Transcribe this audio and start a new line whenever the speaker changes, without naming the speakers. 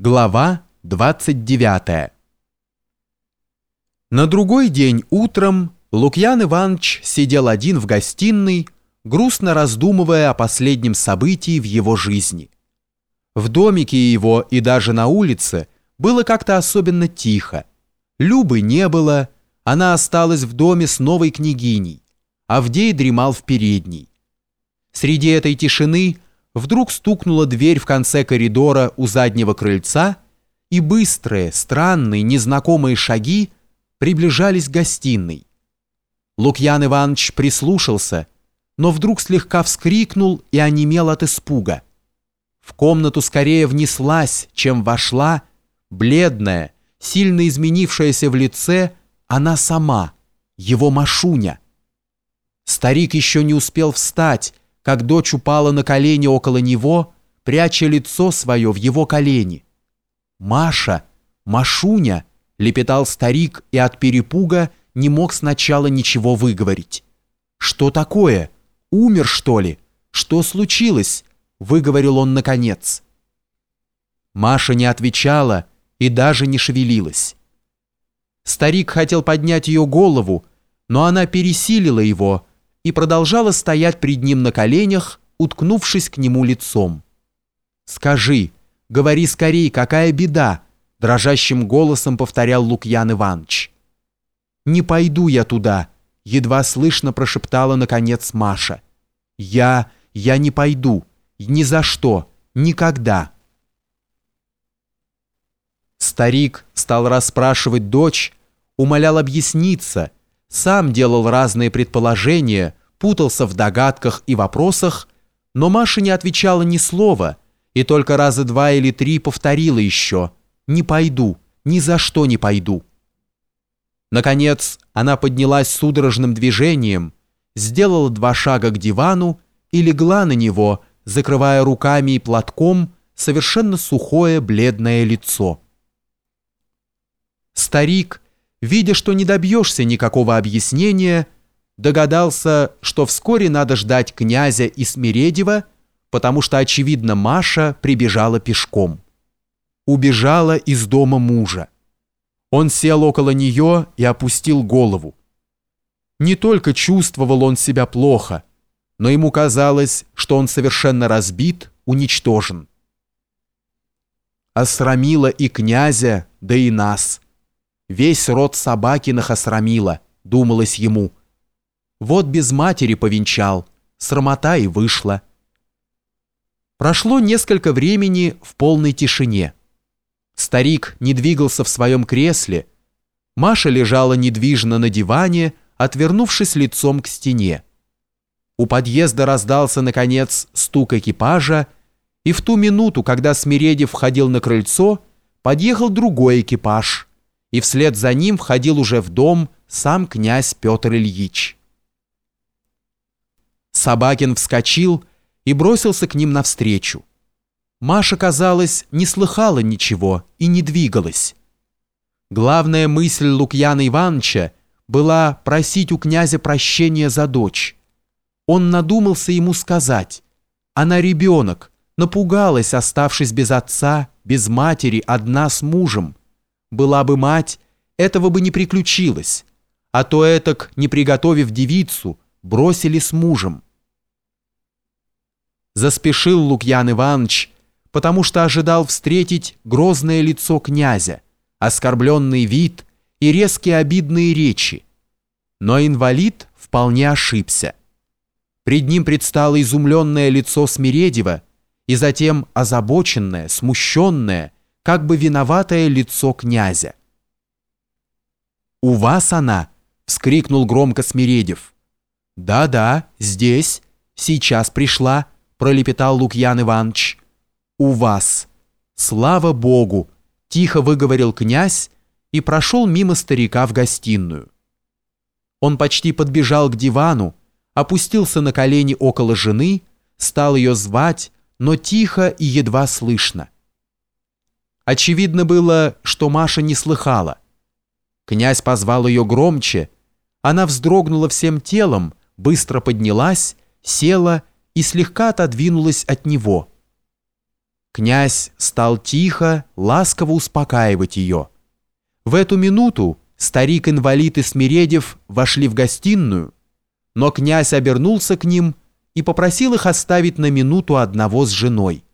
Глава 29 На другой день утром Лукьян Иванович сидел один в гостиной, грустно раздумывая о последнем событии в его жизни. В домике его и даже на улице было как-то особенно тихо. Любы не было, она осталась в доме с новой княгиней, Авдей дремал в передней. Среди этой тишины – вдруг стукнула дверь в конце коридора у заднего крыльца, и быстрые, странные, незнакомые шаги приближались к гостиной. Лукьян Иванович прислушался, но вдруг слегка вскрикнул и онемел от испуга. В комнату скорее внеслась, чем вошла, бледная, сильно изменившаяся в лице, она сама, его Машуня. Старик еще не успел встать, как дочь упала на колени около него, пряча лицо свое в его колени. «Маша! Машуня!» — лепетал старик и от перепуга не мог сначала ничего выговорить. «Что такое? Умер, что ли? Что случилось?» — выговорил он наконец. Маша не отвечала и даже не шевелилась. Старик хотел поднять ее голову, но она пересилила его, и продолжала стоять пред ним на коленях, уткнувшись к нему лицом. «Скажи, говори скорей, какая беда?» дрожащим голосом повторял Лукьян Иванович. «Не пойду я туда», едва слышно прошептала наконец Маша. «Я... я не пойду. Ни за что. Никогда». Старик стал расспрашивать дочь, умолял объясниться, сам делал разные предположения, путался в догадках и вопросах, но Маша не отвечала ни слова и только раза два или три повторила еще «Не пойду, ни за что не пойду». Наконец она поднялась судорожным движением, сделала два шага к дивану и легла на него, закрывая руками и платком совершенно сухое бледное лицо. Старик, видя, что не добьешься никакого объяснения, догадался, что вскоре надо ждать князя и Смиредева, потому что, очевидно, Маша прибежала пешком. Убежала из дома мужа. Он сел около нее и опустил голову. Не только чувствовал он себя плохо, но ему казалось, что он совершенно разбит, уничтожен. Осрамила и князя, да и нас. Весь род Собакиных осрамила, думалось ему – вот без матери повенчал, срамота и вышла. Прошло несколько времени в полной тишине. Старик не двигался в своем кресле. Маша лежала недвижно на диване, отвернувшись лицом к стене. У подъезда раздался, наконец, стук экипажа, и в ту минуту, когда Смиредев входил на крыльцо, подъехал другой экипаж, и вслед за ним входил уже в дом сам князь Петр Ильич. Собакин вскочил и бросился к ним навстречу. Маша, казалось, не слыхала ничего и не двигалась. Главная мысль Лукьяна Ивановича была просить у князя прощения за дочь. Он надумался ему сказать, она ребенок, напугалась, оставшись без отца, без матери, одна с мужем. Была бы мать, этого бы не приключилось, а то этак, не приготовив девицу, бросили с мужем. Заспешил Лукьян Иванович, потому что ожидал встретить грозное лицо князя, оскорбленный вид и резкие обидные речи. Но инвалид вполне ошибся. Пред ним предстало изумленное лицо Смиредева и затем озабоченное, смущенное, как бы виноватое лицо князя. «У вас она!» — вскрикнул громко Смиредев. «Да-да, здесь, сейчас пришла», пролепетал Лукьян Иванович. «У вас! Слава Богу!» – тихо выговорил князь и прошел мимо старика в гостиную. Он почти подбежал к дивану, опустился на колени около жены, стал ее звать, но тихо и едва слышно. Очевидно было, что Маша не слыхала. Князь позвал ее громче, она вздрогнула всем телом, быстро поднялась, села и слегка отодвинулась от него. Князь стал тихо, ласково успокаивать ее. В эту минуту старик-инвалид и Смиредев вошли в гостиную, но князь обернулся к ним и попросил их оставить на минуту одного с женой.